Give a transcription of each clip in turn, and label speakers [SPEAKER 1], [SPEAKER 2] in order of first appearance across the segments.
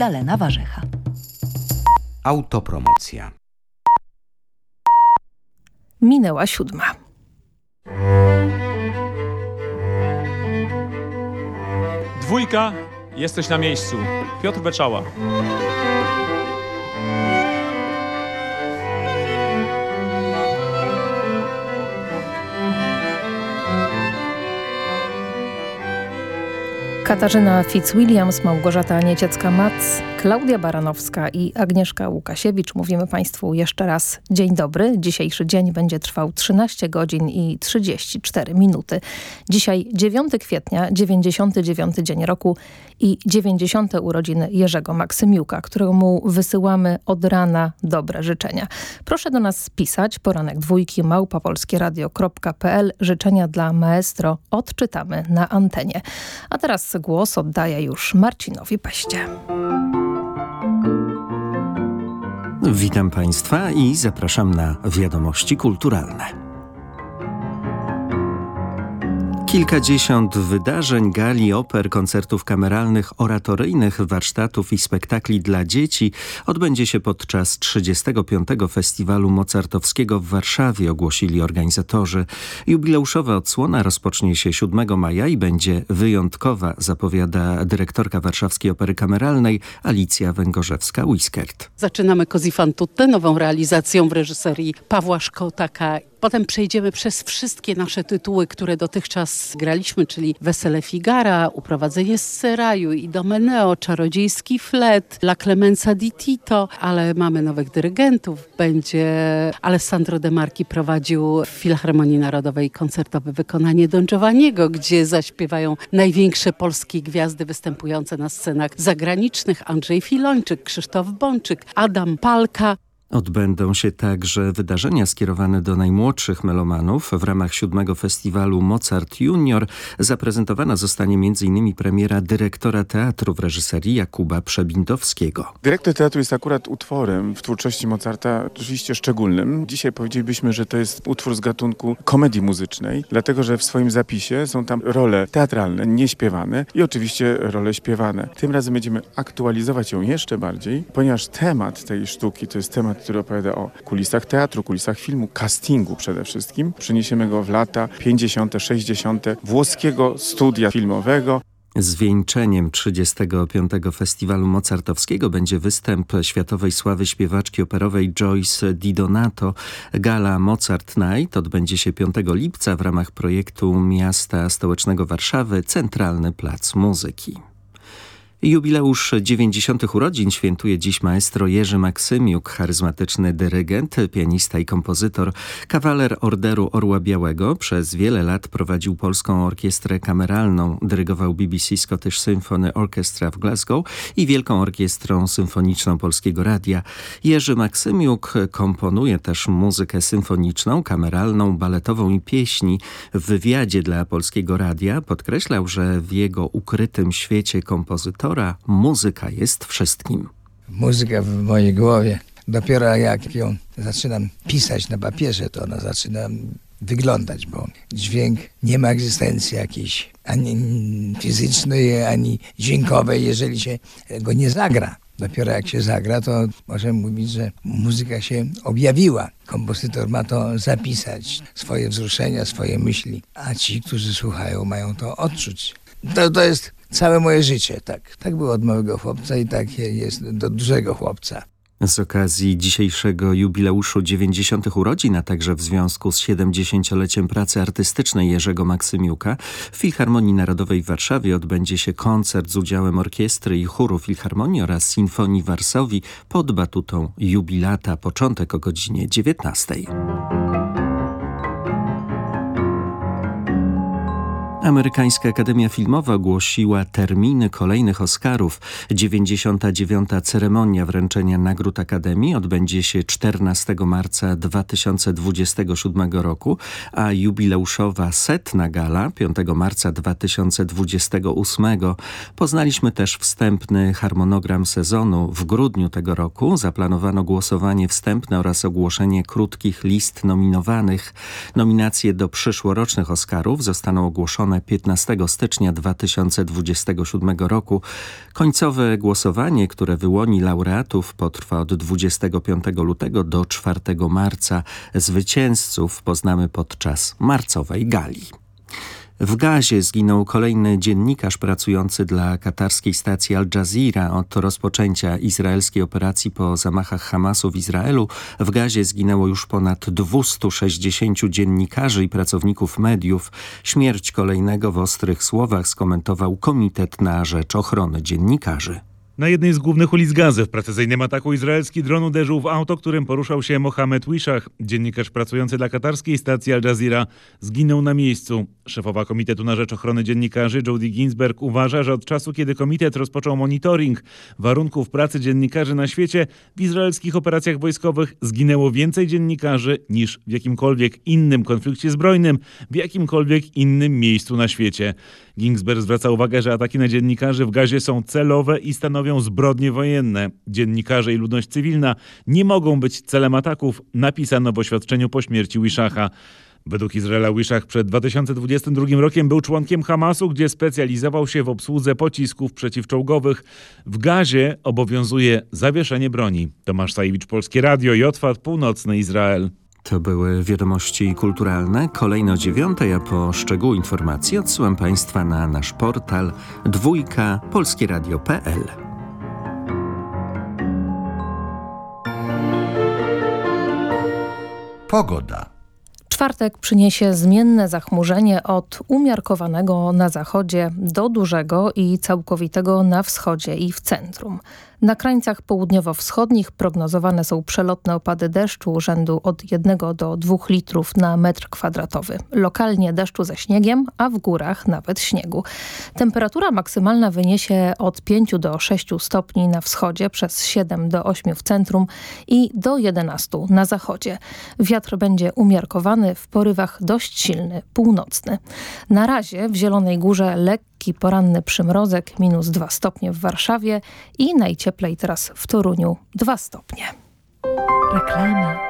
[SPEAKER 1] Magdalena Warzecha.
[SPEAKER 2] Autopromocja.
[SPEAKER 3] Minęła siódma.
[SPEAKER 4] Dwójka, jesteś na miejscu. Piotr Beczała.
[SPEAKER 3] Katarzyna Fitzwilliams, Małgorzata Nieciecka-Mac, Klaudia Baranowska i Agnieszka Łukasiewicz. Mówimy Państwu jeszcze raz dzień dobry. Dzisiejszy dzień będzie trwał 13 godzin i 34 minuty. Dzisiaj 9 kwietnia, 99 dzień roku i 90. urodziny Jerzego Maksymiuka, któremu wysyłamy od rana dobre życzenia. Proszę do nas pisać poranek dwójki małpapolskieradio.pl. Życzenia dla maestro odczytamy na antenie. A teraz głos oddaję już Marcinowi Peście.
[SPEAKER 5] Witam Państwa i zapraszam na wiadomości kulturalne. Kilkadziesiąt wydarzeń, gali, oper, koncertów kameralnych, oratoryjnych, warsztatów i spektakli dla dzieci odbędzie się podczas 35. Festiwalu Mozartowskiego w Warszawie, ogłosili organizatorzy. Jubileuszowa odsłona rozpocznie się 7 maja i będzie wyjątkowa, zapowiada dyrektorka Warszawskiej Opery Kameralnej Alicja Węgorzewska-Whiskert.
[SPEAKER 6] Zaczynamy Così fan tutte, nową realizacją w reżyserii Pawła Szkotaka Potem przejdziemy przez wszystkie nasze tytuły, które dotychczas graliśmy, czyli Wesele Figara, Uprowadzenie z Seraju, Idomeneo, Czarodziejski Flet, La Clemenza di Tito, ale mamy nowych dyrygentów. Będzie Alessandro De Marchi prowadził w Filharmonii Narodowej koncertowe wykonanie Don Giovanniego, gdzie zaśpiewają największe polskie gwiazdy występujące na scenach zagranicznych. Andrzej Filończyk, Krzysztof Bączyk, Adam Palka.
[SPEAKER 5] Odbędą się także wydarzenia skierowane do najmłodszych melomanów. W ramach siódmego festiwalu Mozart Junior zaprezentowana zostanie m.in. premiera dyrektora teatru w reżyserii Jakuba Przebindowskiego.
[SPEAKER 7] Dyrektor teatru jest akurat utworem w twórczości Mozarta oczywiście szczególnym. Dzisiaj powiedzielibyśmy, że to jest utwór z gatunku komedii muzycznej, dlatego że w swoim zapisie są tam role teatralne, nieśpiewane i oczywiście role śpiewane. Tym razem będziemy aktualizować ją jeszcze bardziej, ponieważ temat tej sztuki to jest temat który opowiada o kulisach teatru, kulisach filmu, castingu przede wszystkim. Przeniesiemy go w lata 50., 60. włoskiego studia filmowego.
[SPEAKER 5] Zwieńczeniem 35. Festiwalu Mozartowskiego będzie występ światowej sławy śpiewaczki operowej Joyce Di Donato. Gala Mozart Night odbędzie się 5 lipca w ramach projektu miasta stołecznego Warszawy Centralny Plac Muzyki. Jubileusz 90. urodzin świętuje dziś maestro Jerzy Maksymiuk, charyzmatyczny dyrygent, pianista i kompozytor, kawaler Orderu Orła Białego. Przez wiele lat prowadził Polską Orkiestrę Kameralną, dyrygował BBC Scottish Symphony Orchestra w Glasgow i Wielką Orkiestrą Symfoniczną Polskiego Radia. Jerzy Maksymiuk komponuje też muzykę symfoniczną, kameralną, baletową i pieśni. W wywiadzie dla Polskiego Radia podkreślał, że w jego ukrytym świecie kompozytora muzyka jest wszystkim.
[SPEAKER 8] Muzyka w mojej głowie. Dopiero jak ją zaczynam pisać na papierze, to ona zaczyna wyglądać, bo dźwięk nie ma egzystencji jakiejś ani fizycznej, ani dźwiękowej, jeżeli się go nie zagra. Dopiero jak się zagra, to możemy mówić, że muzyka się objawiła. Kompozytor ma to zapisać, swoje wzruszenia, swoje myśli, a ci, którzy słuchają, mają to odczuć. To, to jest całe moje życie, tak. Tak było od małego chłopca i tak jest do dużego chłopca.
[SPEAKER 5] Z okazji dzisiejszego jubileuszu 90. urodzin, a także w związku z 70-leciem pracy artystycznej Jerzego Maksymiuka, w Filharmonii Narodowej w Warszawie odbędzie się koncert z udziałem orkiestry i chóru Filharmonii oraz Sinfonii Warsowi pod batutą jubilata, początek o godzinie 19. Amerykańska Akademia Filmowa ogłosiła terminy kolejnych Oscarów. 99. ceremonia wręczenia nagród Akademii odbędzie się 14 marca 2027 roku, a jubileuszowa setna gala 5 marca 2028. Poznaliśmy też wstępny harmonogram sezonu. W grudniu tego roku zaplanowano głosowanie wstępne oraz ogłoszenie krótkich list nominowanych. Nominacje do przyszłorocznych Oscarów zostaną ogłoszone ogłoszone 15 stycznia 2027 roku. Końcowe głosowanie, które wyłoni laureatów, potrwa od 25 lutego do 4 marca. Zwycięzców poznamy podczas marcowej gali. W Gazie zginął kolejny dziennikarz pracujący dla katarskiej stacji Al Jazeera. Od rozpoczęcia izraelskiej operacji po zamachach Hamasu w Izraelu w Gazie zginęło już ponad 260 dziennikarzy i pracowników mediów. Śmierć kolejnego w ostrych słowach skomentował Komitet na Rzecz Ochrony Dziennikarzy.
[SPEAKER 1] Na jednej z głównych ulic Gazy w precyzyjnym ataku izraelski dron uderzył w auto, którym poruszał się Mohamed Wishach. Dziennikarz pracujący dla katarskiej stacji Al Jazeera zginął na miejscu. Szefowa Komitetu na Rzecz Ochrony Dziennikarzy Jody Ginsberg uważa, że od czasu, kiedy komitet rozpoczął monitoring warunków pracy dziennikarzy na świecie, w izraelskich operacjach wojskowych zginęło więcej dziennikarzy niż w jakimkolwiek innym konflikcie zbrojnym, w jakimkolwiek innym miejscu na świecie. Ginsberg zwraca uwagę, że ataki na dziennikarzy w Gazie są celowe i stanowią zbrodnie wojenne. Dziennikarze i ludność cywilna nie mogą być celem ataków, napisano w oświadczeniu po śmierci Wishacha. Według Izraela Wishach przed 2022 rokiem był członkiem Hamasu, gdzie specjalizował się w obsłudze pocisków przeciwczołgowych. W Gazie obowiązuje zawieszenie broni. Tomasz Sajewicz, Polskie Radio, Jotwat, Północny Izrael.
[SPEAKER 5] To były wiadomości kulturalne. Kolejno dziewiąte, a po szczegóły informacji odsyłam Państwa na nasz portal dwójka polskieradio.pl.
[SPEAKER 2] Pogoda.
[SPEAKER 3] Czwartek przyniesie zmienne zachmurzenie od umiarkowanego na zachodzie do dużego i całkowitego na wschodzie i w centrum. Na krańcach południowo-wschodnich prognozowane są przelotne opady deszczu rzędu od 1 do 2 litrów na metr kwadratowy. Lokalnie deszczu ze śniegiem, a w górach nawet śniegu. Temperatura maksymalna wyniesie od 5 do 6 stopni na wschodzie, przez 7 do 8 w centrum i do 11 na zachodzie. Wiatr będzie umiarkowany, w porywach dość silny, północny. Na razie w Zielonej Górze lekki poranny przymrozek, minus 2 stopnie w Warszawie i najcieplej teraz w Toruniu 2 stopnie.
[SPEAKER 9] Reklama.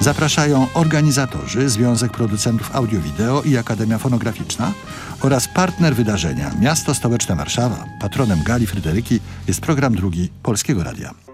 [SPEAKER 10] Zapraszają organizatorzy, Związek Producentów Audio-Wideo i Akademia Fonograficzna oraz partner wydarzenia Miasto Stołeczne Warszawa. Patronem Gali Fryderyki jest program drugi Polskiego Radia.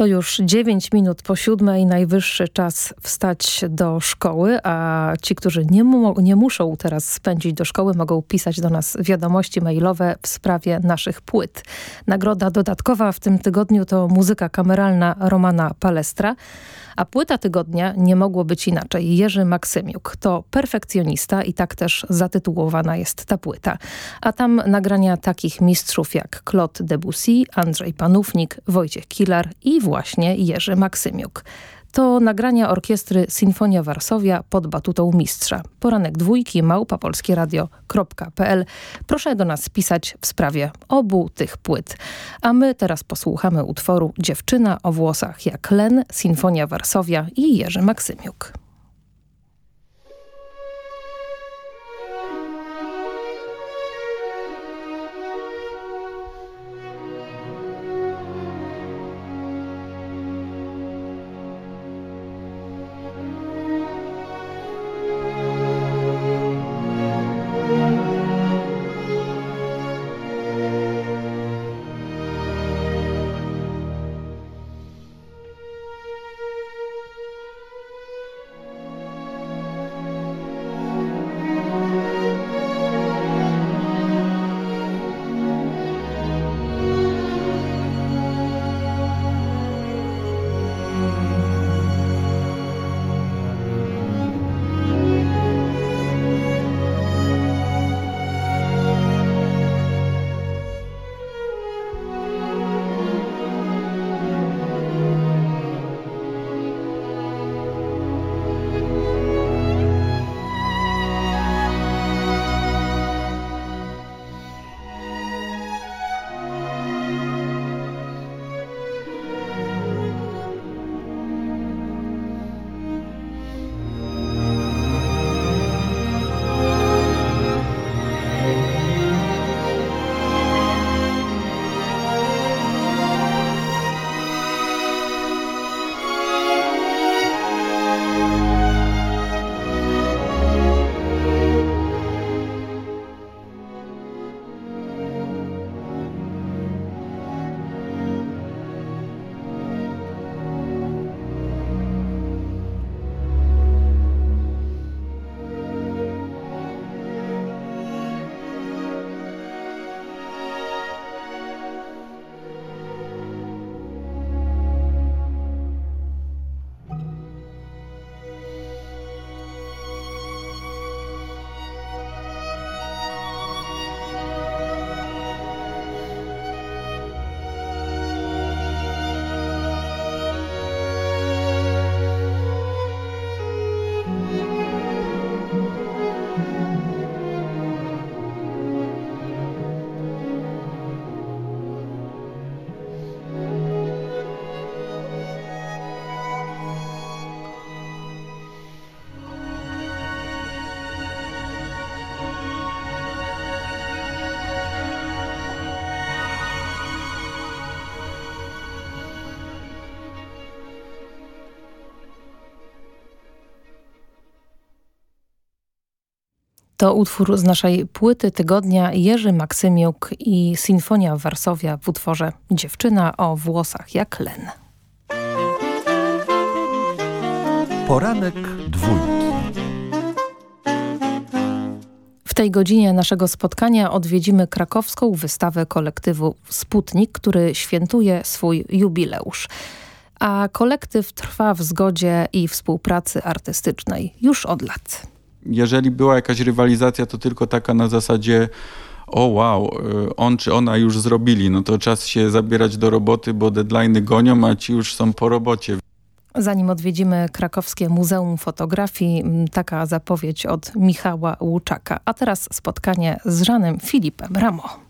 [SPEAKER 3] To już 9 minut po siódmej, najwyższy czas wstać do szkoły, a ci, którzy nie, mu nie muszą teraz spędzić do szkoły, mogą pisać do nas wiadomości mailowe w sprawie naszych płyt. Nagroda dodatkowa w tym tygodniu to muzyka kameralna Romana Palestra, a płyta tygodnia nie mogło być inaczej. Jerzy Maksymiuk to perfekcjonista i tak też zatytułowana jest ta płyta. A tam nagrania takich mistrzów jak Claude Debussy, Andrzej Panównik, Wojciech Kilar i właśnie Jerzy Maksymiuk. To nagrania orkiestry Sinfonia Warszawia pod batutą mistrza. Poranek dwójki małpapolskieradio.pl. Proszę do nas pisać w sprawie obu tych płyt. A my teraz posłuchamy utworu Dziewczyna o włosach jak Len, Sinfonia Warszawia i Jerzy Maksymiuk. To utwór z naszej płyty tygodnia Jerzy Maksymiuk i Sinfonia Warszawia w utworze Dziewczyna o włosach jak len.
[SPEAKER 10] Poranek dwójki.
[SPEAKER 3] W tej godzinie naszego spotkania odwiedzimy krakowską wystawę kolektywu Sputnik, który świętuje swój jubileusz. A kolektyw trwa w zgodzie i współpracy artystycznej już od lat
[SPEAKER 11] jeżeli była jakaś rywalizacja, to tylko taka na zasadzie o wow, y, on czy ona już zrobili, no to czas się zabierać do roboty, bo deadline'y gonią, a ci już są po robocie.
[SPEAKER 3] Zanim odwiedzimy krakowskie Muzeum Fotografii, taka zapowiedź od Michała Łuczaka. A teraz spotkanie z Żanem Filipem Ramo.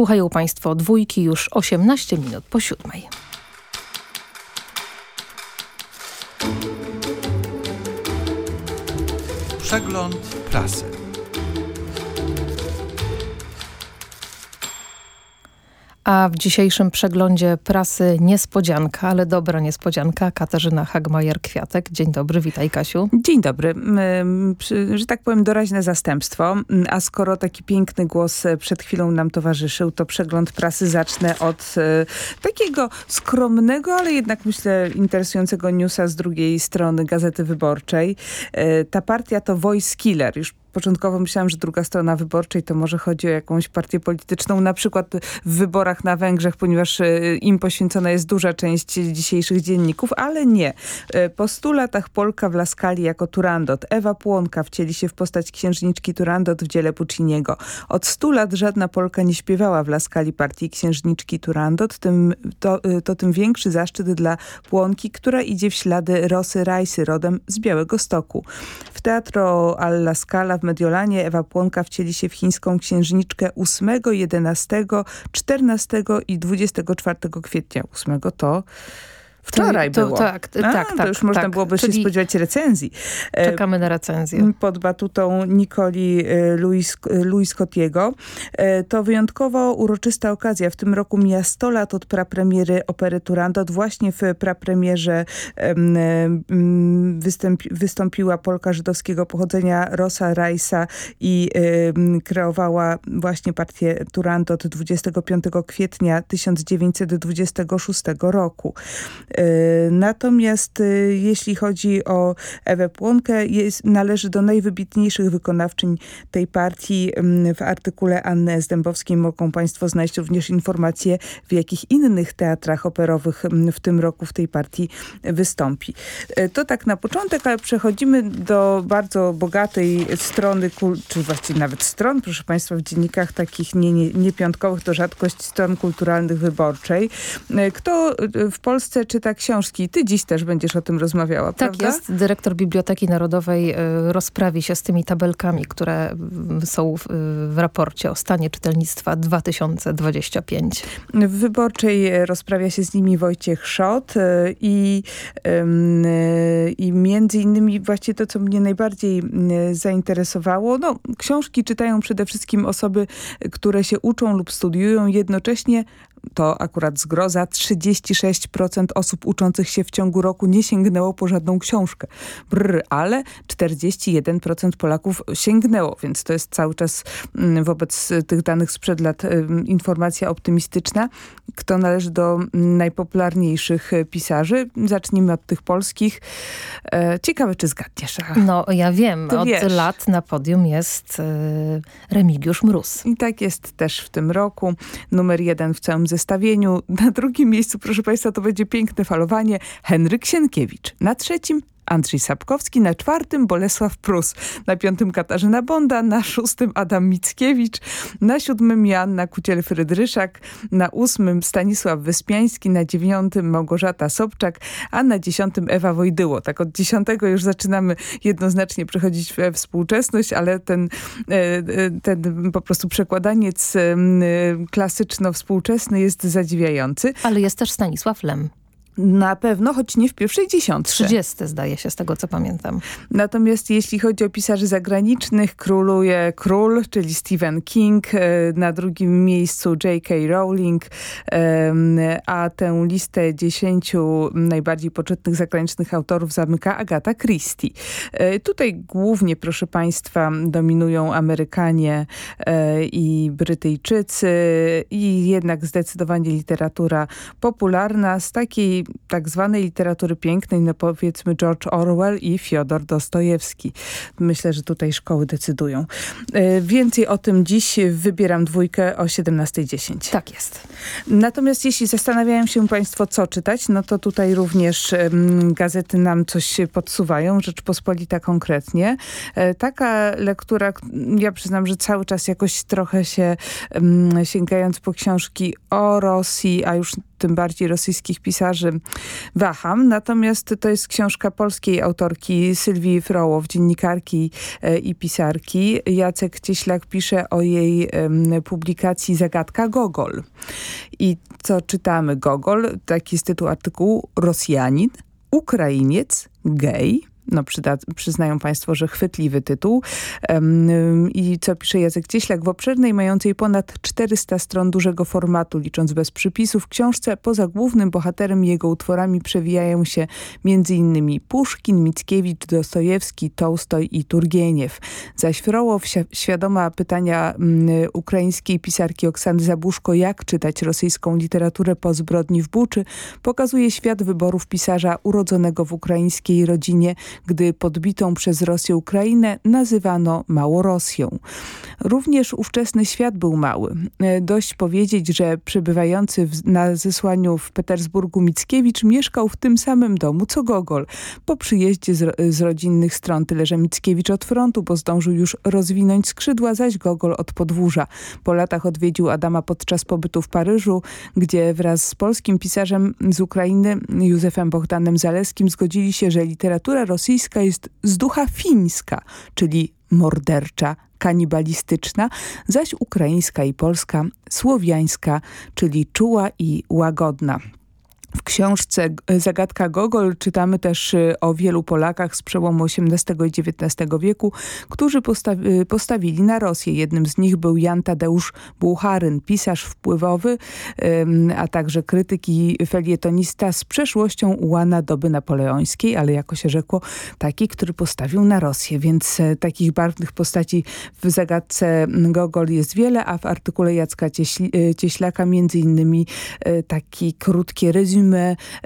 [SPEAKER 3] Słuchają Państwo dwójki już 18 minut po siódmej. W dzisiejszym przeglądzie prasy niespodzianka, ale dobra niespodzianka. Katarzyna Hagmajer-Kwiatek. Dzień dobry, witaj Kasiu.
[SPEAKER 12] Dzień dobry. Że tak powiem doraźne zastępstwo, a skoro taki piękny głos przed chwilą nam towarzyszył, to przegląd prasy zacznę od e, takiego skromnego, ale jednak myślę interesującego newsa z drugiej strony Gazety Wyborczej. E, ta partia to Voice Killer. Już początkowo myślałam, że druga strona wyborczej to może chodzi o jakąś partię polityczną, na przykład w wyborach na Węgrzech, ponieważ e, im poświęcona jest duża część dzisiejszych dzienników, ale nie. E, po stu latach Polka w Laskali jako Turandot. Ewa Płonka wcieli się w postać księżniczki Turandot w dziele Pucciniego. Od stu lat żadna Polka nie śpiewała w Laskali partii księżniczki Turandot, tym, to, e, to tym większy zaszczyt dla Płonki, która idzie w ślady Rosy Rajsy, rodem z Białego Stoku. W Teatro Alla Scala w Mediolanie Ewa Płonka wcieli się w chińską księżniczkę 8, 11, 14 i 24 kwietnia. 8 to Wczoraj
[SPEAKER 3] to,
[SPEAKER 12] było.
[SPEAKER 3] Tak,
[SPEAKER 12] A,
[SPEAKER 3] tak,
[SPEAKER 12] to
[SPEAKER 3] tak.
[SPEAKER 12] już można
[SPEAKER 3] tak.
[SPEAKER 12] byłoby
[SPEAKER 3] Czyli
[SPEAKER 12] się spodziewać recenzji. E,
[SPEAKER 3] Czekamy na recenzję.
[SPEAKER 12] Pod batutą Nikoli e, Louis, Louis Cotiego. E, To wyjątkowo uroczysta okazja. W tym roku mija 100 lat od prapremiery opery Turandot. Właśnie w prapremierze występi, wystąpiła Polka żydowskiego pochodzenia Rosa Rajsa i kreowała właśnie partię Turandot 25 kwietnia 1926 roku. Natomiast jeśli chodzi o Ewę Płonkę, jest, należy do najwybitniejszych wykonawczyń tej partii. W artykule Anny Zdębowskiej mogą Państwo znaleźć również informacje, w jakich innych teatrach operowych w tym roku w tej partii wystąpi. To tak na początek, ale przechodzimy do bardzo bogatej strony, czy właściwie nawet stron, proszę Państwa, w dziennikach takich nie, nie, niepiątkowych, to rzadkość stron kulturalnych wyborczej. Kto w Polsce czyta książki? Ty dziś też będziesz o tym rozmawiała,
[SPEAKER 3] tak
[SPEAKER 12] prawda?
[SPEAKER 3] jest. Dyrektor Biblioteki Narodowej y, rozprawi się z tymi tabelkami, które y, są w, w raporcie o stanie czytelnictwa 2025.
[SPEAKER 12] W Wyborczej rozprawia się z nimi Wojciech Szot i, i między innymi właśnie to, co mnie najbardziej zainteresowało, no książki czytają przede wszystkim osoby, które się uczą lub studiują jednocześnie to akurat zgroza, 36% osób uczących się w ciągu roku nie sięgnęło po żadną książkę. Brr, ale 41% Polaków sięgnęło, więc to jest cały czas mm, wobec tych danych sprzed lat informacja optymistyczna. Kto należy do najpopularniejszych pisarzy? Zacznijmy od tych polskich. E, ciekawe, czy zgadniesz.
[SPEAKER 3] No, ja wiem. Od
[SPEAKER 12] wiesz.
[SPEAKER 3] lat na podium jest y, Remigiusz Mróz.
[SPEAKER 12] I tak jest też w tym roku. Numer jeden w całym zestawieniu. Na drugim miejscu, proszę Państwa, to będzie piękne falowanie. Henryk Sienkiewicz. Na trzecim Andrzej Sapkowski, na czwartym Bolesław Prus, na piątym Katarzyna Bonda, na szóstym Adam Mickiewicz, na siódmym Joanna Kuciel-Frydryszak, na ósmym Stanisław Wyspiański, na dziewiątym Małgorzata Sobczak, a na dziesiątym Ewa Wojdyło. Tak od dziesiątego już zaczynamy jednoznacznie przechodzić we współczesność, ale ten, e, ten po prostu przekładaniec e, klasyczno-współczesny jest zadziwiający.
[SPEAKER 3] Ale jest też Stanisław Lem.
[SPEAKER 12] Na pewno, choć nie w pierwszej dziesiątce.
[SPEAKER 3] 30 zdaje się, z tego co pamiętam.
[SPEAKER 12] Natomiast jeśli chodzi o pisarzy zagranicznych, króluje król, czyli Stephen King, e, na drugim miejscu J.K. Rowling, a tę listę dziesięciu najbardziej poczytnych zagranicznych autorów zamyka Agata Christie. E, Tutaj głównie, proszę Państwa, dominują Amerykanie e, i Brytyjczycy i jednak zdecydowanie literatura popularna z takiej tak zwanej literatury pięknej, no powiedzmy George Orwell i Fiodor Dostojewski. Myślę, że tutaj szkoły decydują. E, Więcej o tym dziś wybieram dwójkę o 17.10.
[SPEAKER 3] Tak jest.
[SPEAKER 12] Natomiast jeśli zastanawiają się Państwo, co czytać, no to tutaj również gazety nam coś podsuwają, Rzeczpospolita konkretnie. E, Taka lektura, ja przyznam, że cały czas jakoś trochę się sięgając po książki o Rosji, a już tym bardziej rosyjskich pisarzy, waham. Natomiast to jest książka polskiej autorki Sylwii Frołow, dziennikarki e, i pisarki. Jacek Cieślak pisze o jej publikacji Zagadka Gogol. I co czytamy? Gogol, taki jest tytuł artykułu, Rosjanin, Ukrainiec, gej, no przyda, przyznają Państwo, że chwytliwy tytuł. Um, I co pisze Jacek Cieślak? W obszernej, mającej ponad 400 stron dużego formatu, licząc bez przypisów, książce poza głównym bohaterem jego utworami przewijają się m.in. Puszkin, Mickiewicz, Dostojewski, Tołstoj i Turgieniew. Zaś Frołow, świadoma pytania um, ukraińskiej pisarki Oksany Zabuszko, jak czytać rosyjską literaturę po zbrodni w Buczy, pokazuje świat wyborów pisarza urodzonego w ukraińskiej rodzinie, gdy podbitą przez Rosję Ukrainę nazywano Małorosją. Również ówczesny świat był mały. E, dość powiedzieć, że przebywający na zesłaniu w Petersburgu Mickiewicz mieszkał w tym samym domu co Gogol. Po przyjeździe z, z rodzinnych stron tyle, że Mickiewicz od frontu, bo zdążył już rozwinąć skrzydła, zaś Gogol od podwórza. Po latach odwiedził Adama podczas pobytu w Paryżu, gdzie wraz z polskim pisarzem z Ukrainy Józefem Bogdanem Zaleskim zgodzili się, że literatura rosyjska jest z ducha fińska, czyli mordercza, kanibalistyczna, zaś ukraińska i polska słowiańska, czyli czuła i łagodna. W książce Zagadka Gogol czytamy też y, o wielu Polakach z przełomu XVIII i XIX wieku, którzy postawi postawili na Rosję. Jednym z nich był Jan Tadeusz Bucharyn, pisarz wpływowy, a także krytyk i felietonista z przeszłością ułana doby napoleońskiej, ale jako się rzekło taki, który postawił na Rosję. Więc e, takich barwnych postaci w Zagadce Gogol jest wiele, a w artykule Jacka Cieśli e, Cieślaka między innymi e, taki krótki rezum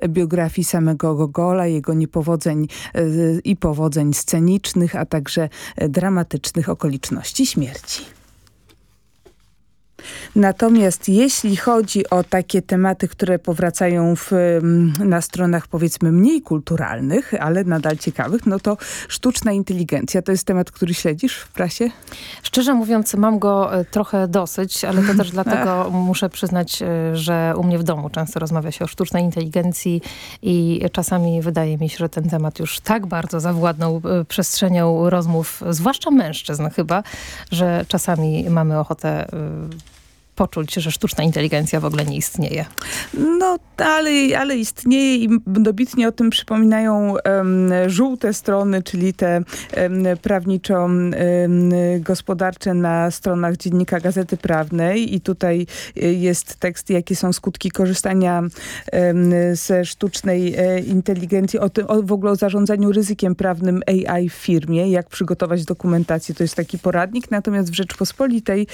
[SPEAKER 12] biografii samego Gogola, jego niepowodzeń e, i powodzeń scenicznych, a także dramatycznych okoliczności śmierci. Natomiast jeśli chodzi o takie tematy, które powracają w, mm, na stronach powiedzmy mniej kulturalnych, ale nadal ciekawych, no to sztuczna inteligencja to jest temat, który śledzisz w prasie?
[SPEAKER 3] Szczerze mówiąc mam go e, trochę dosyć, ale to też dlatego muszę przyznać, e, że u mnie w domu często rozmawia się o sztucznej inteligencji i czasami wydaje mi się, że ten temat już tak bardzo zawładnął e, przestrzenią rozmów, zwłaszcza mężczyzn chyba, że czasami mamy ochotę poczuć, że sztuczna inteligencja w ogóle nie istnieje.
[SPEAKER 12] No, ale, ale istnieje i dobitnie o tym przypominają um, żółte strony, czyli te um, prawniczo-gospodarcze na stronach Dziennika Gazety Prawnej. I tutaj e, jest tekst, jakie są skutki korzystania ze sztucznej e, inteligencji, o, tym, o w ogóle o zarządzaniu ryzykiem prawnym AI w firmie, jak przygotować dokumentację, to jest taki poradnik, natomiast w Rzeczpospolitej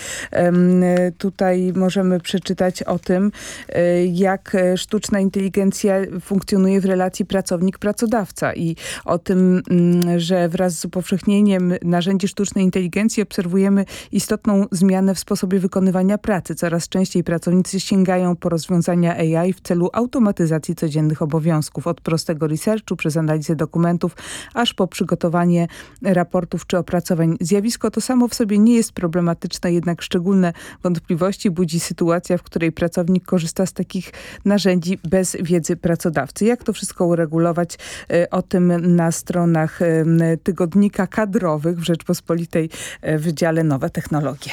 [SPEAKER 12] tutaj tutaj możemy przeczytać o tym, e, jak sztuczna inteligencja funkcjonuje w relacji pracownik-pracodawca i o tym, mm, że wraz z upowszechnieniem narzędzi sztucznej inteligencji obserwujemy istotną zmianę w sposobie wykonywania pracy. Coraz częściej pracownicy sięgają po rozwiązania AI w celu automatyzacji codziennych obowiązków. Od prostego researchu przez analizę dokumentów, aż po przygotowanie raportów czy opracowań. Zjawisko to samo w sobie nie jest problematyczne, jednak szczególne wątpliwości budzi sytuacja, w której pracownik korzysta z takich narzędzi bez wiedzy pracodawcy. Jak to wszystko uregulować? E, o tym na stronach e, tygodnika kadrowych w Rzeczpospolitej e, w dziale Nowe Technologie.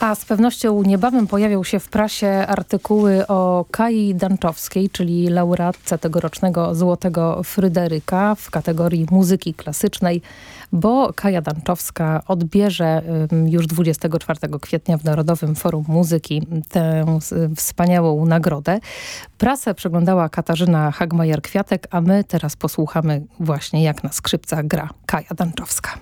[SPEAKER 3] A z pewnością niebawem pojawią się w prasie artykuły o Kai Danczowskiej, czyli laureatce tegorocznego Złotego Fryderyka w kategorii muzyki klasycznej, bo Kaja Danczowska odbierze już 24 kwietnia w Narodowym Forum Muzyki tę wspaniałą nagrodę. Prasę przeglądała Katarzyna Hagmajer-Kwiatek, a my teraz posłuchamy właśnie jak na skrzypcach gra Kaja Danczowska.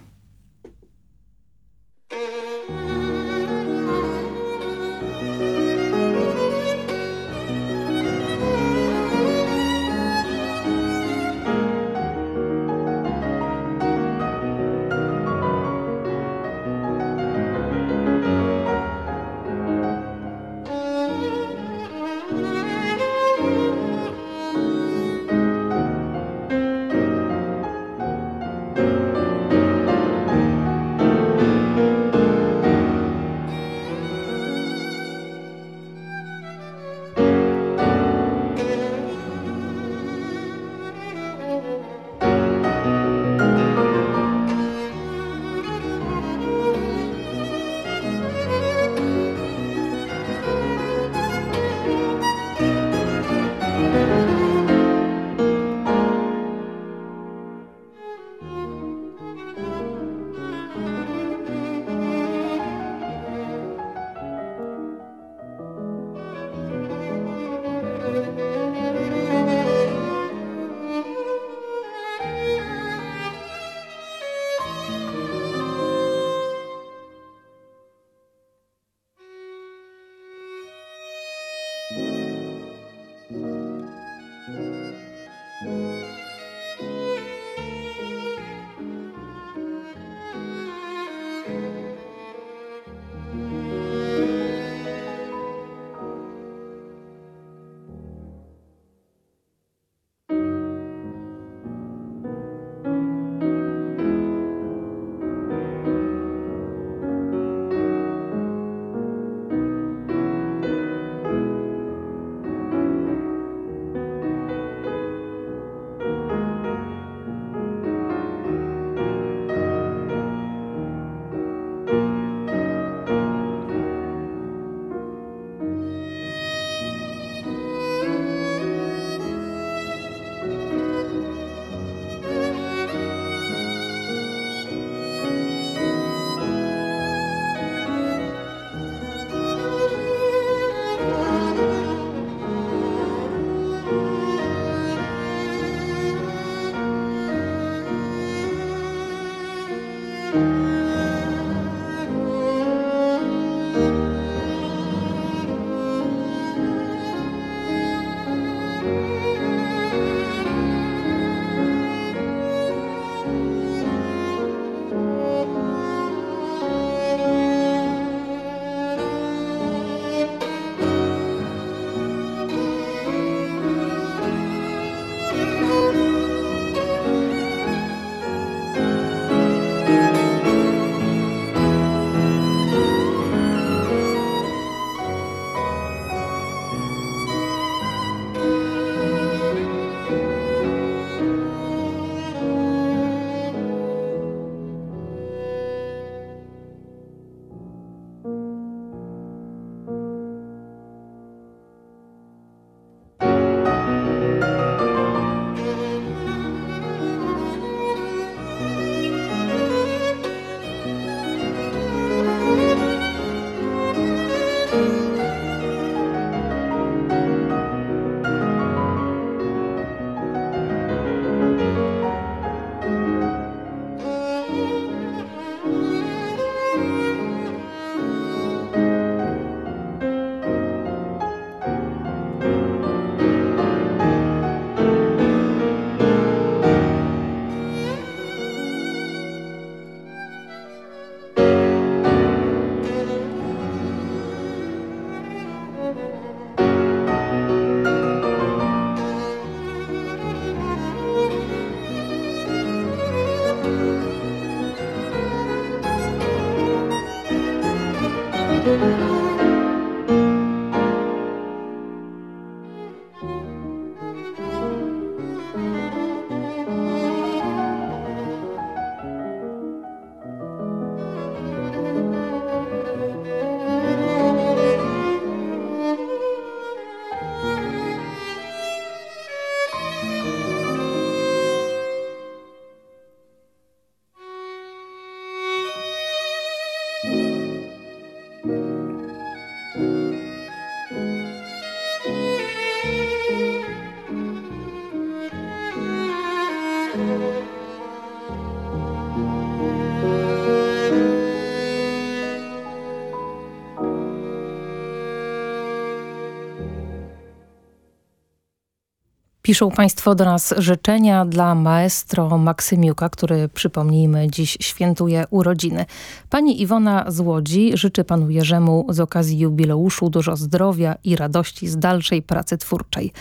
[SPEAKER 3] Piszą Państwo do nas życzenia dla maestro Maksymiuka, który przypomnijmy dziś świętuje urodziny. Pani Iwona z Łodzi życzy panu Jerzemu z okazji jubileuszu dużo zdrowia i radości z dalszej pracy twórczej.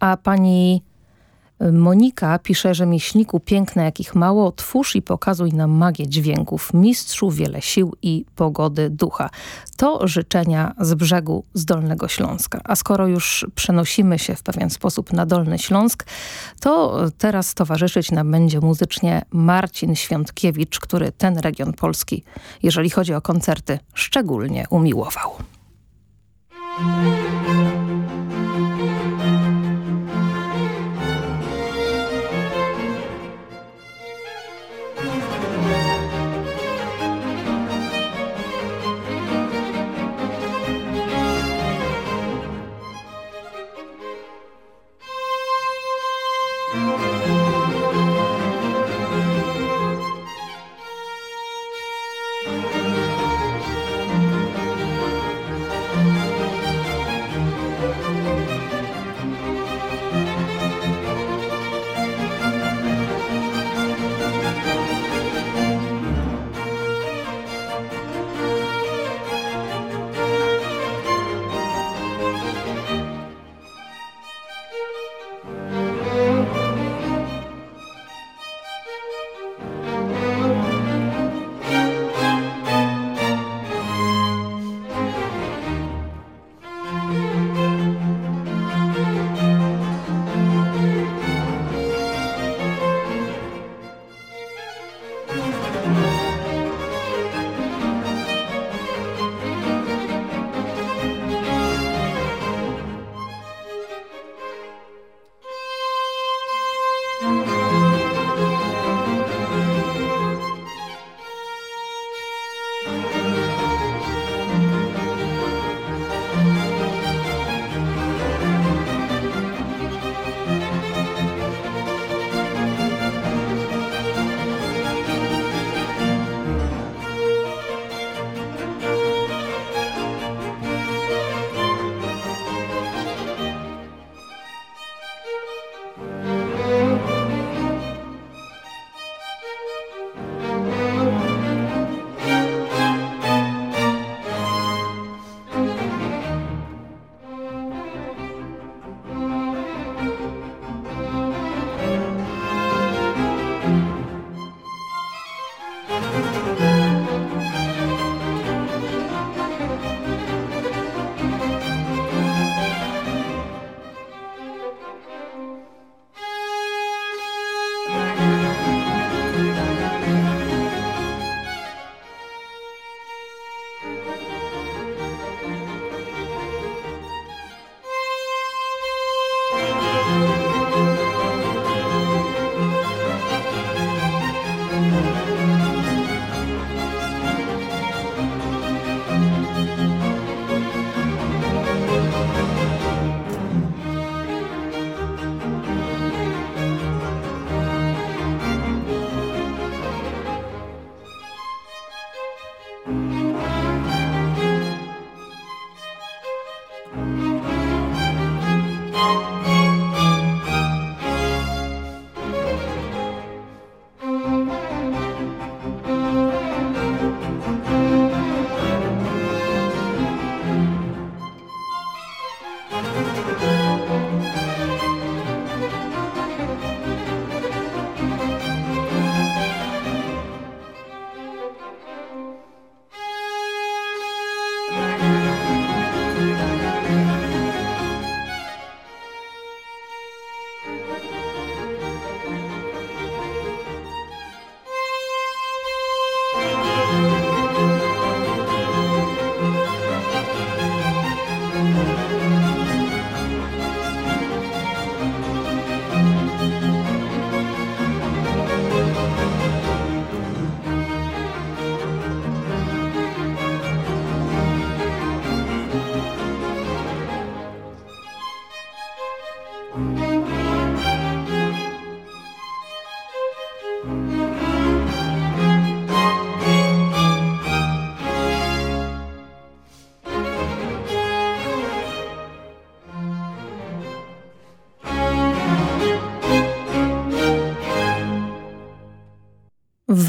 [SPEAKER 3] A pani Monika pisze, że Mieśniku piękne jakich mało, twórz i pokazuj nam magię dźwięków, mistrzu wiele sił i pogody ducha. To życzenia z brzegu z Dolnego Śląska. A skoro już przenosimy się w pewien sposób na Dolny Śląsk, to teraz towarzyszyć nam będzie muzycznie Marcin Świątkiewicz, który ten region Polski, jeżeli chodzi o koncerty, szczególnie umiłował.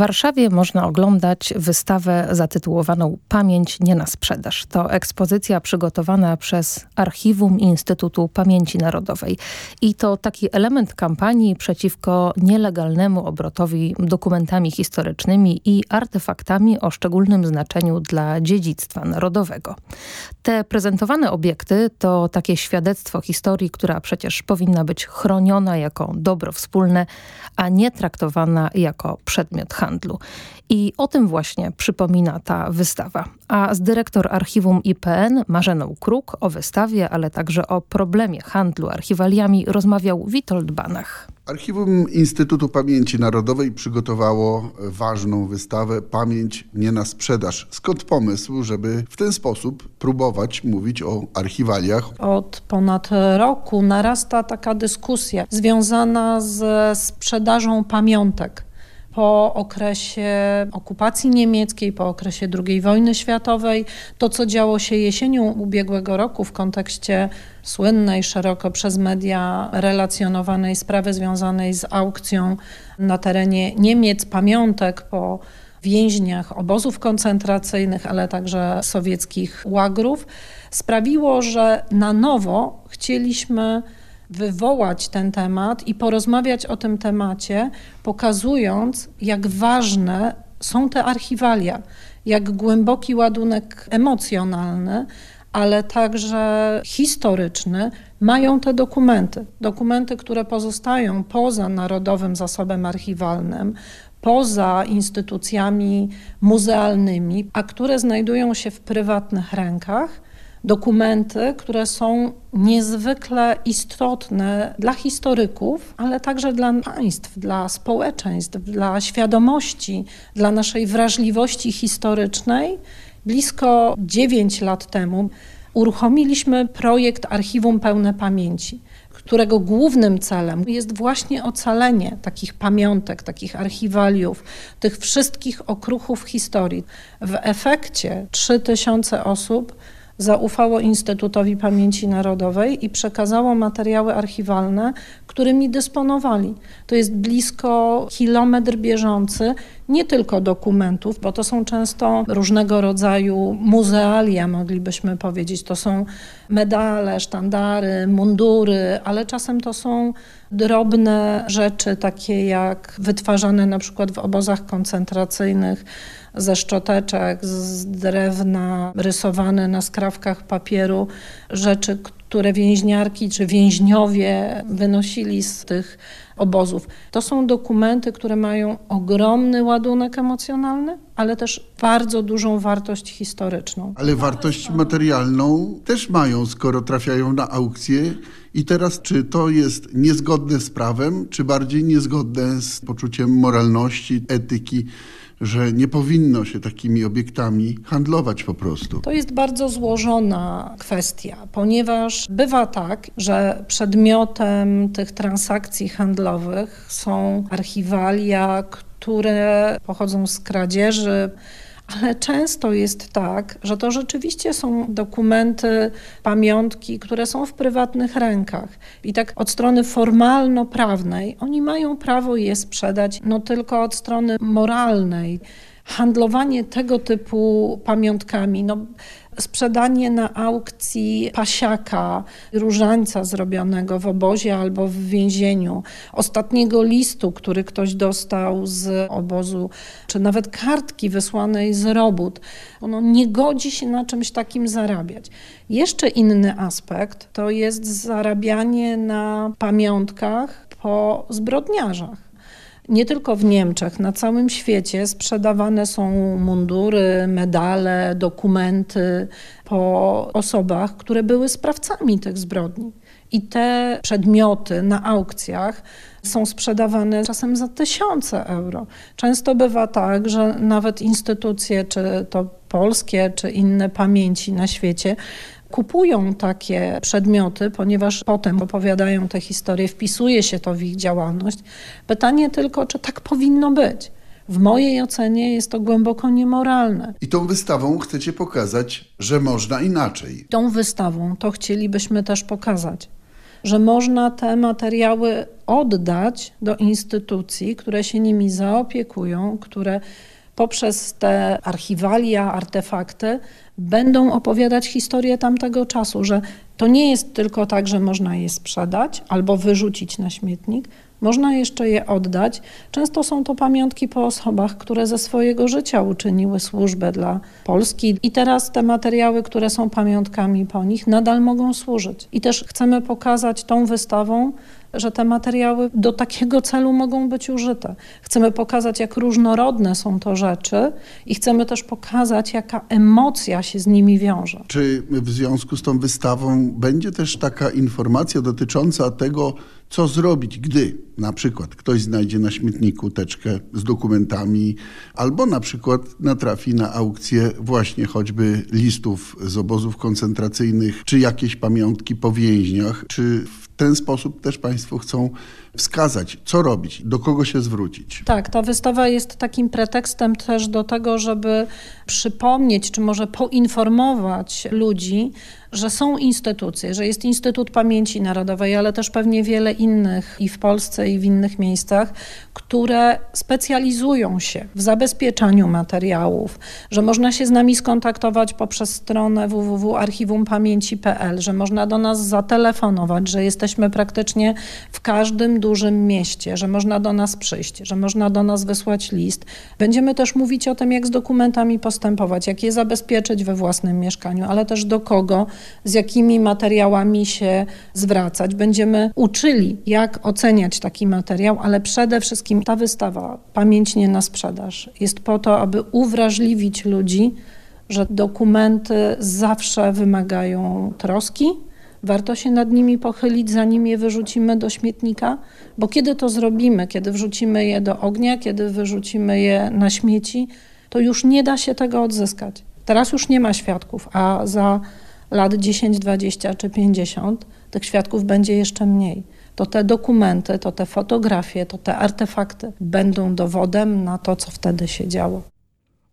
[SPEAKER 3] Warszawie można oglądać wystawę zatytułowaną Pamięć nie na sprzedaż. To ekspozycja przygotowana przez Archiwum Instytutu Pamięci Narodowej. I to taki element kampanii przeciwko nielegalnemu obrotowi dokumentami historycznymi i artefaktami o szczególnym znaczeniu dla dziedzictwa narodowego. Te prezentowane obiekty to takie świadectwo historii, która przecież powinna być chroniona jako dobro wspólne, a nie traktowana jako przedmiot handlu. I o tym właśnie przypomina ta wystawa. A z dyrektor archiwum IPN Marzeną Kruk o wystawie, ale także o problemie handlu archiwaliami rozmawiał Witold Banach.
[SPEAKER 13] Archiwum Instytutu Pamięci Narodowej przygotowało ważną wystawę Pamięć nie na sprzedaż. Skąd pomysł, żeby w ten sposób próbować mówić o archiwaliach?
[SPEAKER 14] Od ponad roku narasta taka dyskusja związana ze sprzedażą pamiątek po okresie okupacji niemieckiej, po okresie II wojny światowej, to co działo się jesienią ubiegłego roku w kontekście słynnej szeroko przez media relacjonowanej sprawy związanej z aukcją na terenie Niemiec pamiątek po więźniach obozów koncentracyjnych, ale także sowieckich łagrów, sprawiło, że na nowo chcieliśmy wywołać ten temat i porozmawiać o tym temacie, pokazując, jak ważne są te archiwalia, jak głęboki ładunek emocjonalny, ale także historyczny mają te dokumenty. Dokumenty, które pozostają poza Narodowym Zasobem Archiwalnym, poza instytucjami muzealnymi, a które znajdują się w prywatnych rękach dokumenty, które są niezwykle istotne dla historyków, ale także dla państw, dla społeczeństw, dla świadomości, dla naszej wrażliwości historycznej. Blisko 9 lat temu uruchomiliśmy projekt Archiwum Pełne Pamięci którego głównym celem jest właśnie ocalenie takich pamiątek, takich archiwaliów, tych wszystkich okruchów historii. W efekcie 3000 osób zaufało Instytutowi Pamięci Narodowej i przekazało materiały archiwalne, którymi dysponowali. To jest blisko kilometr bieżący nie tylko dokumentów, bo to są często różnego rodzaju muzealia, moglibyśmy powiedzieć. To są medale, sztandary, mundury, ale czasem to są drobne rzeczy, takie jak wytwarzane na przykład w obozach koncentracyjnych ze szczoteczek, z drewna, rysowane na skrawkach papieru, rzeczy, które więźniarki czy więźniowie wynosili z tych obozów. To są dokumenty, które mają ogromny ładunek emocjonalny, ale też bardzo dużą wartość historyczną.
[SPEAKER 13] Ale wartość materialną też mają, skoro trafiają na aukcję. I teraz, czy to jest niezgodne z prawem, czy bardziej niezgodne z poczuciem moralności, etyki? Że nie powinno się takimi obiektami handlować po prostu.
[SPEAKER 14] To jest bardzo złożona kwestia, ponieważ bywa tak, że przedmiotem tych transakcji handlowych są archiwalia, które pochodzą z kradzieży, ale często jest tak, że to rzeczywiście są dokumenty, pamiątki, które są w prywatnych rękach. I tak od strony formalno-prawnej oni mają prawo je sprzedać, no tylko od strony moralnej handlowanie tego typu pamiątkami, no, sprzedanie na aukcji pasiaka, różańca zrobionego w obozie albo w więzieniu, ostatniego listu, który ktoś dostał z obozu, czy nawet kartki wysłanej z robót. Ono nie godzi się na czymś takim zarabiać. Jeszcze inny aspekt to jest zarabianie na pamiątkach po zbrodniarzach nie tylko w Niemczech, na całym świecie sprzedawane są mundury, medale, dokumenty po osobach, które były sprawcami tych zbrodni. I te przedmioty na aukcjach są sprzedawane czasem za tysiące euro. Często bywa tak, że nawet instytucje, czy to polskie, czy inne pamięci na świecie, kupują takie przedmioty, ponieważ potem opowiadają te historie, wpisuje się to w ich działalność. Pytanie tylko, czy tak powinno być. W mojej ocenie jest to głęboko niemoralne.
[SPEAKER 13] I tą wystawą chcecie pokazać, że można inaczej.
[SPEAKER 14] Tą wystawą to chcielibyśmy też pokazać, że można te materiały oddać do instytucji, które się nimi zaopiekują, które poprzez te archiwalia, artefakty będą opowiadać historię tamtego czasu, że to nie jest tylko tak, że można je sprzedać albo wyrzucić na śmietnik, można jeszcze je oddać. Często są to pamiątki po osobach, które ze swojego życia uczyniły służbę dla Polski i teraz te materiały, które są pamiątkami po nich, nadal mogą służyć. I też chcemy pokazać tą wystawą, że te materiały do takiego celu mogą być użyte. Chcemy pokazać, jak różnorodne są to rzeczy i chcemy też pokazać, jaka emocja się z nimi wiąże.
[SPEAKER 13] Czy w związku z tą wystawą będzie też taka informacja dotycząca tego, co zrobić, gdy na przykład ktoś znajdzie na śmietniku teczkę z dokumentami, albo na przykład natrafi na aukcję właśnie choćby listów z obozów koncentracyjnych, czy jakieś pamiątki po więźniach, czy ten sposób też Państwo chcą wskazać, co robić, do kogo się zwrócić.
[SPEAKER 14] Tak, ta wystawa jest takim pretekstem też do tego, żeby przypomnieć, czy może poinformować ludzi, że są instytucje, że jest Instytut Pamięci Narodowej, ale też pewnie wiele innych i w Polsce, i w innych miejscach, które specjalizują się w zabezpieczaniu materiałów, że można się z nami skontaktować poprzez stronę www.archiwumpamięci.pl, że można do nas zatelefonować, że jesteśmy praktycznie w każdym dużym mieście, że można do nas przyjść, że można do nas wysłać list. Będziemy też mówić o tym, jak z dokumentami postępować, jak je zabezpieczyć we własnym mieszkaniu, ale też do kogo, z jakimi materiałami się zwracać. Będziemy uczyli, jak oceniać taki materiał, ale przede wszystkim ta wystawa Pamięć nie na sprzedaż jest po to, aby uwrażliwić ludzi, że dokumenty zawsze wymagają troski, Warto się nad nimi pochylić, zanim je wyrzucimy do śmietnika, bo kiedy to zrobimy, kiedy wrzucimy je do ognia, kiedy wyrzucimy je na śmieci, to już nie da się tego odzyskać. Teraz już nie ma świadków, a za lat 10, 20 czy 50 tych świadków będzie jeszcze mniej. To te dokumenty, to te fotografie, to te artefakty będą dowodem na to, co wtedy się działo.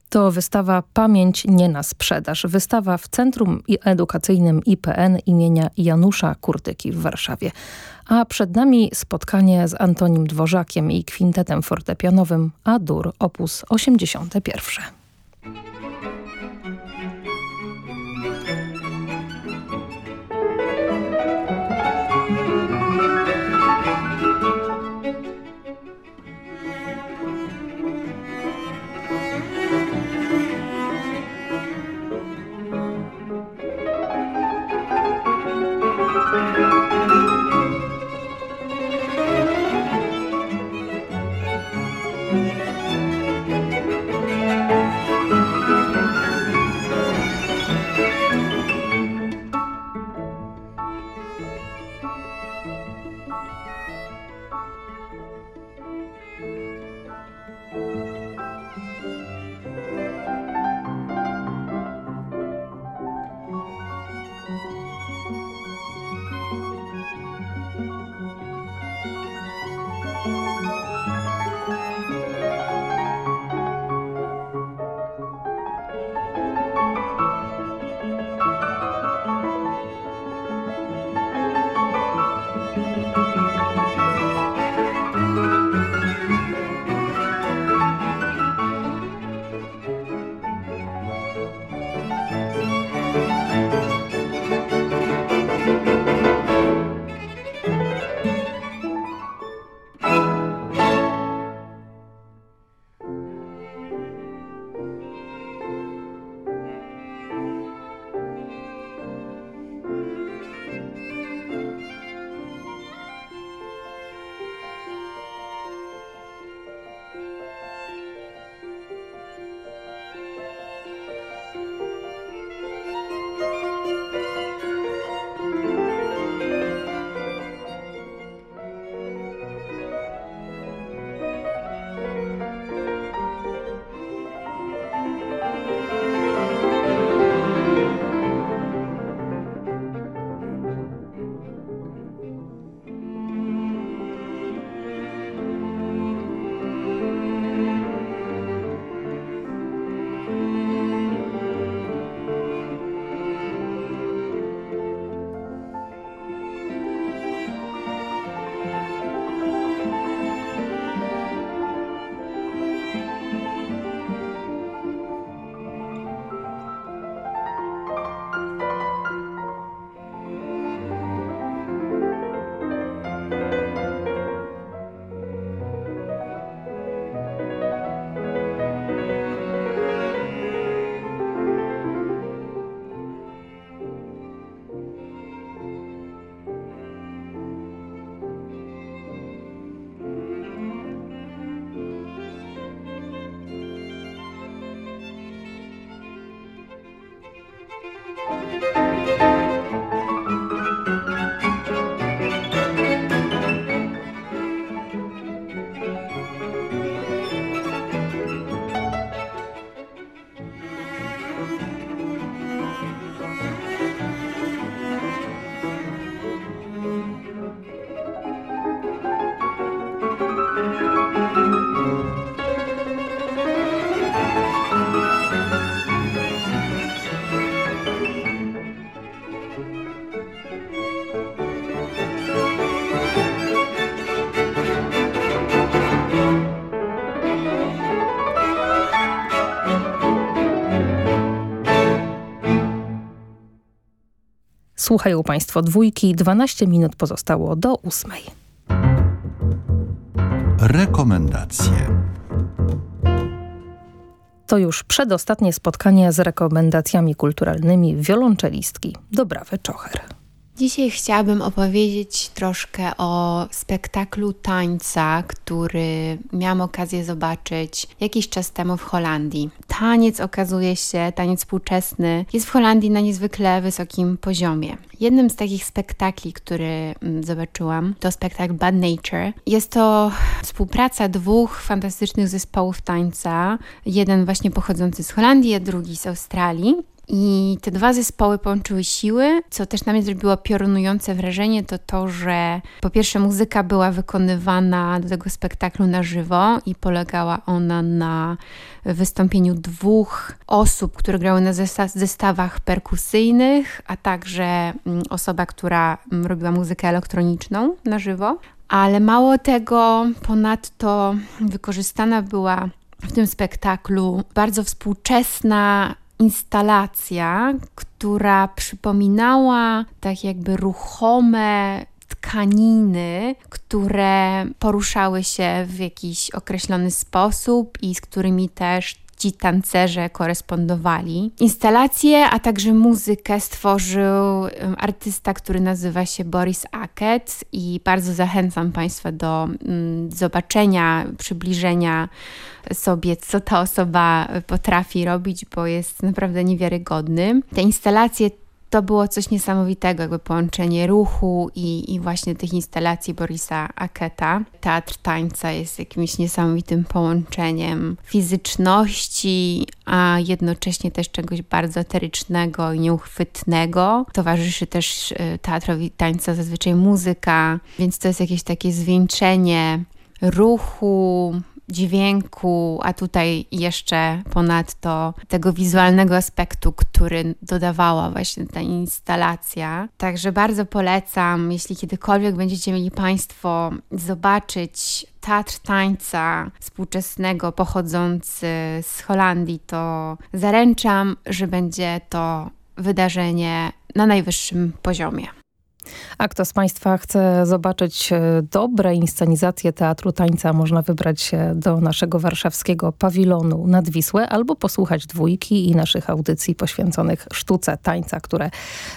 [SPEAKER 3] To wystawa Pamięć nie na sprzedaż. Wystawa w Centrum Edukacyjnym IPN imienia Janusza Kurtyki w Warszawie. A przed nami spotkanie z Antonim Dworzakiem i kwintetem fortepianowym Adur op. 81. Słuchają Państwo dwójki, 12 minut pozostało do ósmej.
[SPEAKER 10] Rekomendacje.
[SPEAKER 3] To już przedostatnie spotkanie z rekomendacjami kulturalnymi wiolonczelistki Dobrawy Czocher.
[SPEAKER 15] Dzisiaj chciałabym opowiedzieć troszkę o spektaklu tańca, który miałam okazję zobaczyć jakiś czas temu w Holandii. Taniec okazuje się, taniec współczesny, jest w Holandii na niezwykle wysokim poziomie. Jednym z takich spektakli, który mm, zobaczyłam, to spektakl Bad Nature. Jest to współpraca dwóch fantastycznych zespołów tańca. Jeden właśnie pochodzący z Holandii, a drugi z Australii. I te dwa zespoły połączyły siły. Co też na mnie zrobiło piorunujące wrażenie, to to, że po pierwsze muzyka była wykonywana do tego spektaklu na żywo i polegała ona na wystąpieniu dwóch osób, które grały na zestawach perkusyjnych, a także mm, osoba, która mm, robiła muzykę elektroniczną na żywo. Ale mało tego, ponadto wykorzystana była w tym spektaklu bardzo współczesna instalacja, która przypominała tak jakby ruchome tkaniny, które poruszały się w jakiś określony sposób i z którymi też ci tancerze korespondowali. Instalację, a także muzykę stworzył artysta, który nazywa się Boris Aket i bardzo zachęcam Państwa do mm, zobaczenia, przybliżenia sobie, co ta osoba potrafi robić, bo jest naprawdę niewiarygodny. Te instalacje to było coś niesamowitego, jakby połączenie ruchu i, i właśnie tych instalacji Borisa Aketa. Teatr tańca jest jakimś niesamowitym połączeniem fizyczności, a jednocześnie też czegoś bardzo eterycznego i nieuchwytnego. Towarzyszy też e, teatrowi tańca zazwyczaj muzyka, więc to jest jakieś takie zwieńczenie ruchu, dźwięku, a tutaj jeszcze ponadto tego wizualnego aspektu, który dodawała właśnie ta instalacja. Także bardzo polecam, jeśli kiedykolwiek będziecie mieli Państwo zobaczyć teatr tańca współczesnego pochodzący z Holandii, to zaręczam, że będzie to wydarzenie na najwyższym poziomie.
[SPEAKER 3] A kto z Państwa chce zobaczyć e, dobre inscenizacje teatru tańca, można wybrać się do naszego warszawskiego pawilonu nad Wisłę albo posłuchać dwójki i naszych audycji poświęconych sztuce tańca, które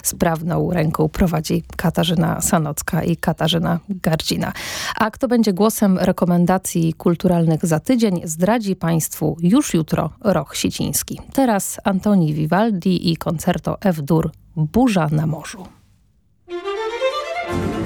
[SPEAKER 3] sprawną ręką prowadzi Katarzyna Sanocka i Katarzyna Gardzina. A kto będzie głosem rekomendacji kulturalnych za tydzień, zdradzi Państwu już jutro Roch Siciński. Teraz Antoni Vivaldi i koncerto F-dur Burza na morzu. thank you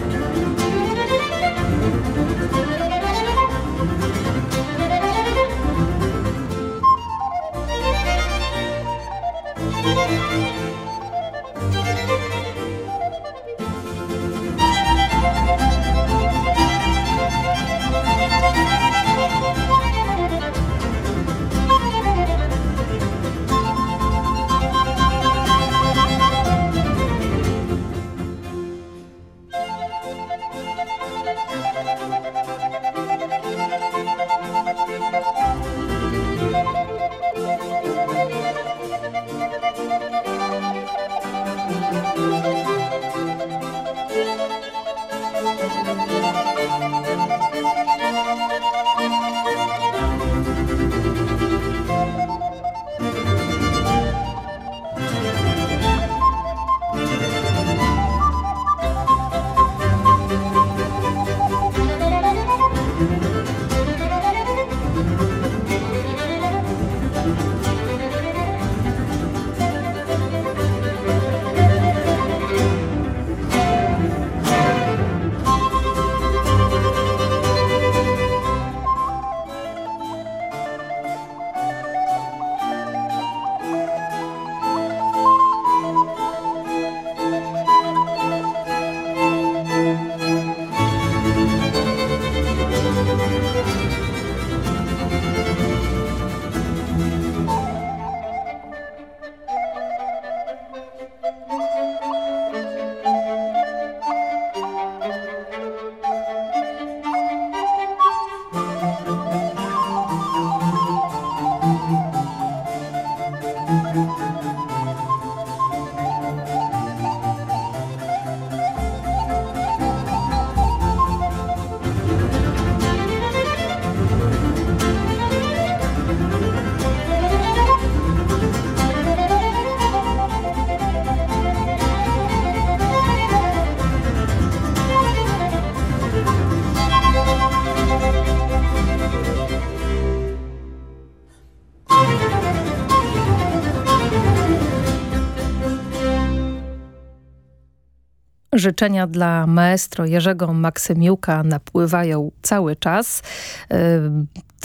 [SPEAKER 3] Życzenia dla maestro Jerzego Maksymiuka napływają cały czas.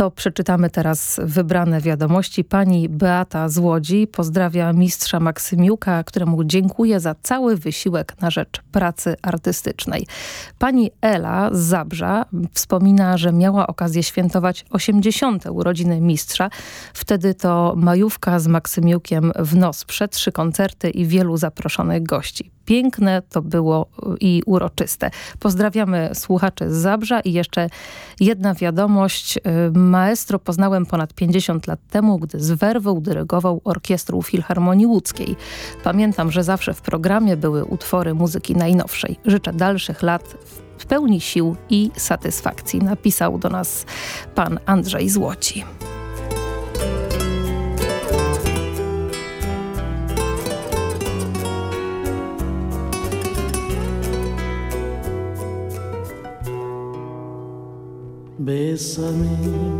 [SPEAKER 3] To przeczytamy teraz wybrane wiadomości. Pani Beata z Łodzi pozdrawia mistrza Maksymiuka, któremu dziękuję za cały wysiłek na rzecz pracy artystycznej. Pani Ela z Zabrza wspomina, że miała okazję świętować 80. urodziny mistrza. Wtedy to majówka z Maksymiukiem w nos, przed trzy koncerty i wielu zaproszonych gości piękne to było i uroczyste. Pozdrawiamy słuchaczy z Zabrza i jeszcze jedna wiadomość. Maestro poznałem ponad 50 lat temu, gdy z werwą dyrygował orkiestrą Filharmonii Łódzkiej. Pamiętam, że zawsze w programie były utwory muzyki najnowszej. Życzę dalszych lat w pełni sił i satysfakcji. Napisał do nas pan Andrzej Złoci.
[SPEAKER 16] Bésame,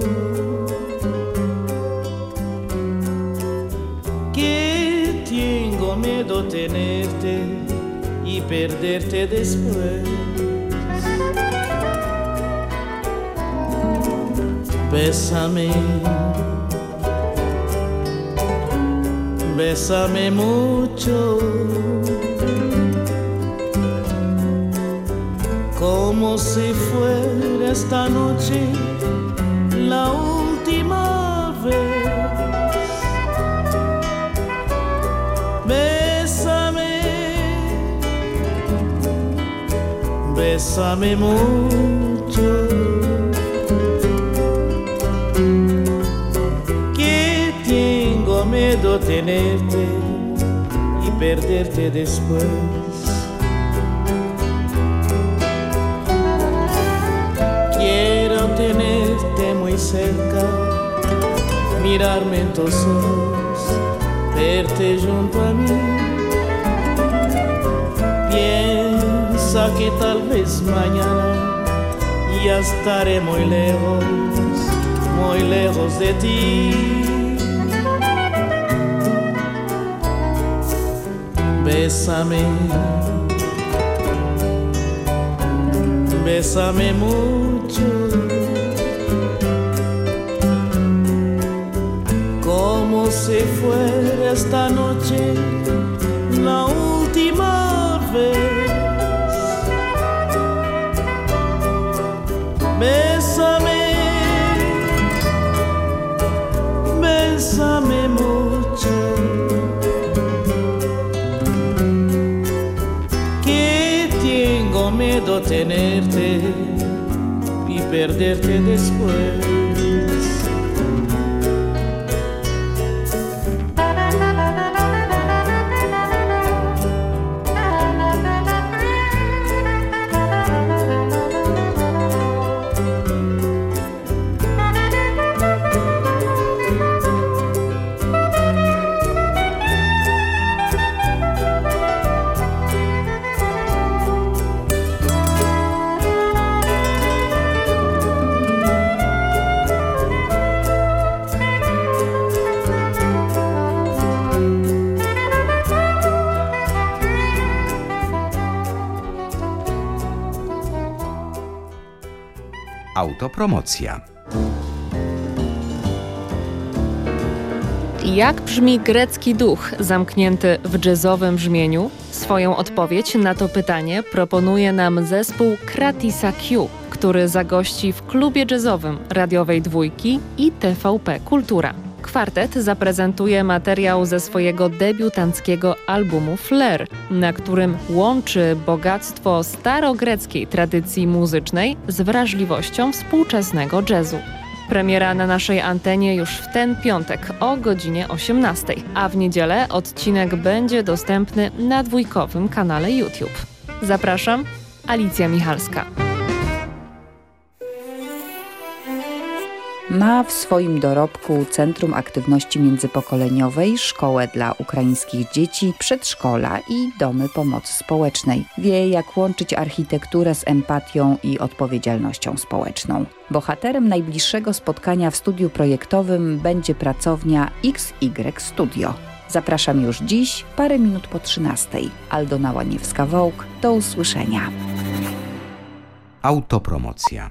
[SPEAKER 16] Tenerte y perderte después. Bésame, bésame mucho, como si fuera esta noche la última bésame mucho. Que tengo miedo tenerte y perderte después. Quiero tenerte muy cerca, mirarme en tus ojos, verte junto a mí. Piensa que tal vez mañana ya estaré muy lejos, muy lejos de ti. Bésame, bésame mucho. Como si fuera esta noche la última vez. Tenerte y perderte después.
[SPEAKER 17] Jak brzmi grecki duch zamknięty w jazzowym brzmieniu? Swoją odpowiedź na to pytanie proponuje nam zespół Kratisa Q, który zagości w klubie jazzowym radiowej dwójki i TVP Kultura. Kwartet zaprezentuje materiał ze swojego debiutanckiego albumu Flair, na którym łączy bogactwo starogreckiej tradycji muzycznej z wrażliwością współczesnego jazzu. Premiera na naszej antenie już w ten piątek o godzinie 18, a w niedzielę odcinek będzie dostępny na dwójkowym kanale YouTube. Zapraszam, Alicja Michalska.
[SPEAKER 18] Ma w swoim dorobku Centrum Aktywności Międzypokoleniowej, szkołę dla ukraińskich dzieci, przedszkola i domy pomocy społecznej. Wie, jak łączyć architekturę z empatią i odpowiedzialnością społeczną. Bohaterem najbliższego spotkania w studiu projektowym będzie pracownia XY Studio. Zapraszam już dziś, parę minut po 13. Aldona Łaniewska-Wołk. Do usłyszenia.
[SPEAKER 19] Autopromocja.